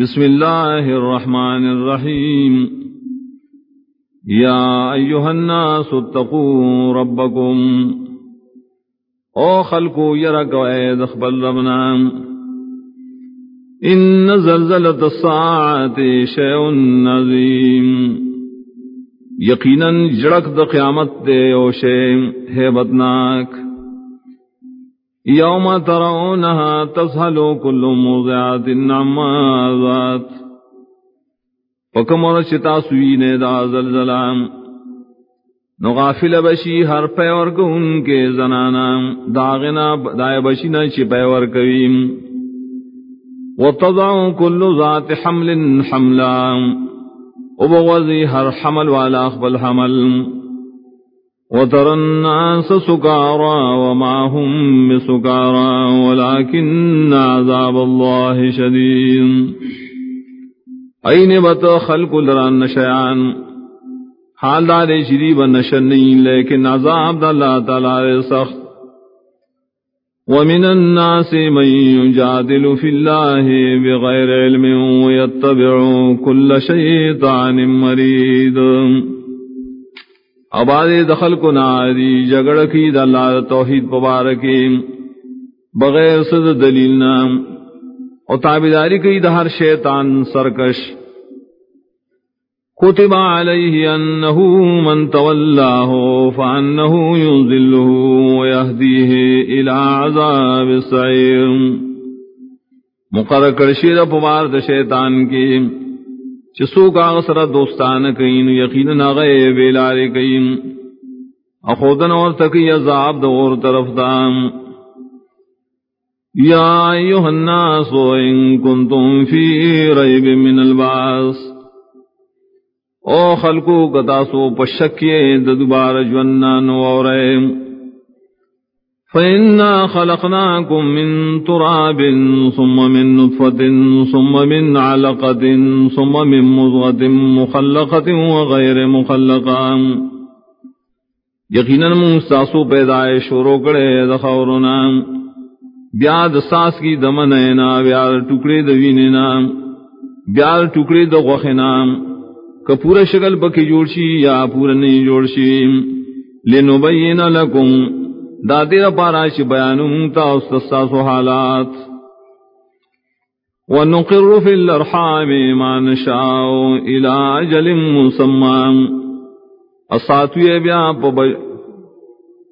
بسم الله الرحمن الرحيم يا أيها الناس اتقوا ربكم او خلقوا يرك وإذ اخبر ربنا۔ إن زلزلة الساعة شيء نظيم يقينا جرك د قيامت دے او شيء هبتناك یوم ترونها تسهل كل موضعات عما ذات۔ وکمر چتا سوی دا زلزلام۔ نو غافل بشی ہر پیور کو ان کے زنانا داغنا دائے بشی نہ چی پیور کویم۔ وتضع كل ذات حمل حملا وبغضي هر حمل والا اخبل حمل۔ وترى الناس سكارى وما هم بسكارى ولكن عذاب الله شديد. أين بت خلق لران نشيان حال دار شریب نشنی لیکن عذاب اللہ تعالی سخت. ومن الناس من يجادل في الله بغير علم ويتبع كل شيطان مريد. اباد دخل کو ناری جگڑ کی دلال توحید مبارکی بغیر صد دلیل نام، اور تابداری کی دہر شیطان سرکش۔ کتب علیہ انہو من تولاہ فانہو ينزلہ ویہدیہ الى عذاب السعیر۔ مقرر کرشید پمارد شیطان کی۔ چسو کا سر دوستان کئین یقین نغے بیلار کئین اخودن اور تکی عذاب دور طرف دام. یا ایوہ الناس و ان کنتم فی ریب من الباس. او خلقو کتاسو پشکیے ددبار جونان ووریم فإنا خلقناكم من تراب، ثم من نطفة، ثم من علقة، ثم من مضغة مخلقة وغير مخلقة۔ یقینا مستاسو پیدائش شروع کرے دخورنا بیاد ساس کی دمنینا بیاد ٹکڑے دوینینا بیاد ٹکڑے دغوخنا کپورا شکل پکی جوڑشی یا پورا نہیں جوڑشی لنبین لکم دادی پارا چ بیان تا استسا حالات. ونقر في الارحام ما نشاء الى اجل مسمى اساتوی بیا پب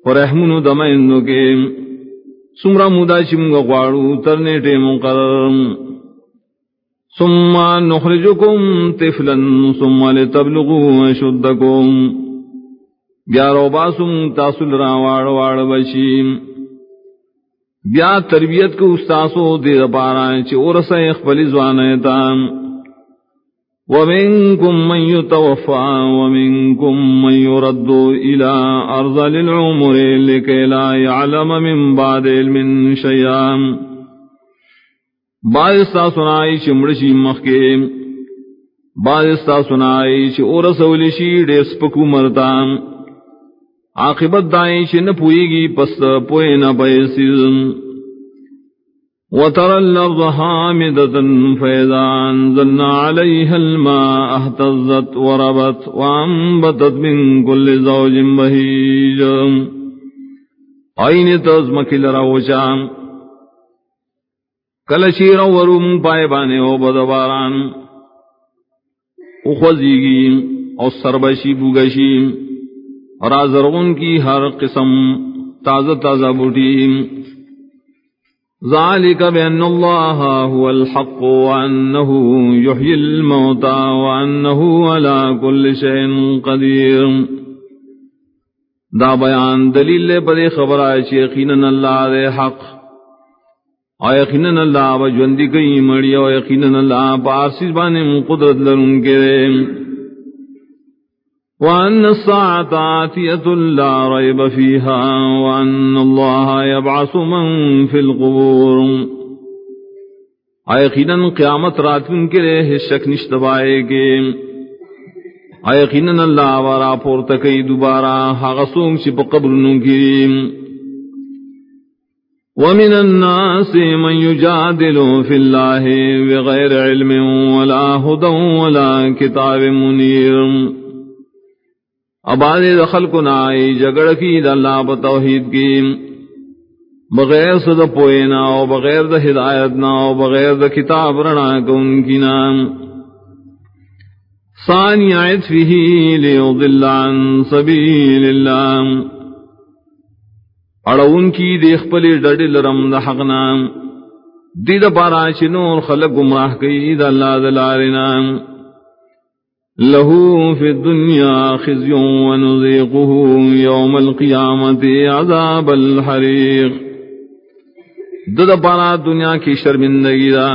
پرحمنو دمینو کے سمرا مودا چمگا غواړو ترنے ټیم مقرر. ثم نخرجكم طفلا ثم لتبلغوا اشدكم بیا رو باسم تاسل را واڑ واڑ بشیم بیا تربیت کو استاسو دیر پارا چی ارس اخبلی زوانیتا ومنکم من یتوفا ومنکم من یردو الى ارض للعمر لکی لا يعلم من بعد علم شیام بعض استاسنائی چی مڑشی مخیم بعض استاسنائی چی ارس ولیشی ڈیس پکو مرتام عاقبت دائیں چھ نہ پوئے گی پس پوئے نہ پیسی وتر الارض حامدة فإذا أنزلنا عليها الماء اهتزت وربت وانبتت من كل زوج بهيج. أين تزمك لروشا کلشیر ورم پائے بانے او بدباران اخوزیگی او سربشی بوگشیم اور آزرغن کی ہر قسم تازہ تازہ بوٹی۔ ذالک بأن اللہ هو الحق وأنه يحيي الموتى وأنه على كل شيء قدير دا بیان دلیل پر خبر آئے چی یقیناً اللہ دے حق۔ اور یقیناً اللہ بجوندی کئی مڑی اور یقیناً اللہ پارسیز بانے قدرت لرن کے دے۔ وأن الساعة آتية لا ريب فيها وأن الله يبعث من في القبور. آیقیناً قیامت رات ان کے لیے شک نشتبائے گے آیقیناً اللہ وارا پورتکی دوبارہ حغسون چپ قبر نکی ومن الناس من يجادل في الله بغير علم ولا هدى ولا كتاب منير اباد دخل کو نائی جگڑ کی دا اللہ بتوحید کی۔ بغیر صد پوئنا و بغیر دا ہدایت نا و بغیر دا کتاب رنا کو ان کی نام۔ ثانی عطفه لیضل عن سبیل اللہ۔ اڑون کی دیکھ پلی ڈڈی لرم دا حقنا دید پارا چنور خلق گمراہ کی، دا اللہ دلارنا لہو فی الدنیا خزیوں ونزیقه یوم القیامت عذاب الحریق دد پارا دنیا کی شرمندگی دا.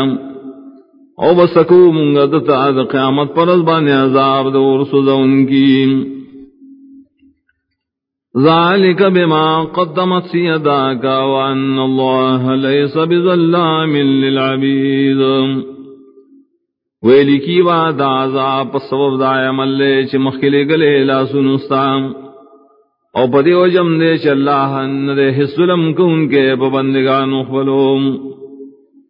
او بسکو منگا دتا دا قیامت پر ازبان عذاب دور سزا ان کی. ذلك بما قدمت يداك وأن الله ليس بظلام للعبيد ویلی کی وا دا عذاب سبب دا عمل لے چھ مخلے گلے لا سنستام او پدی وجم دے چھ اللہ ندے حسلم کون کے ببندگان اخبلوم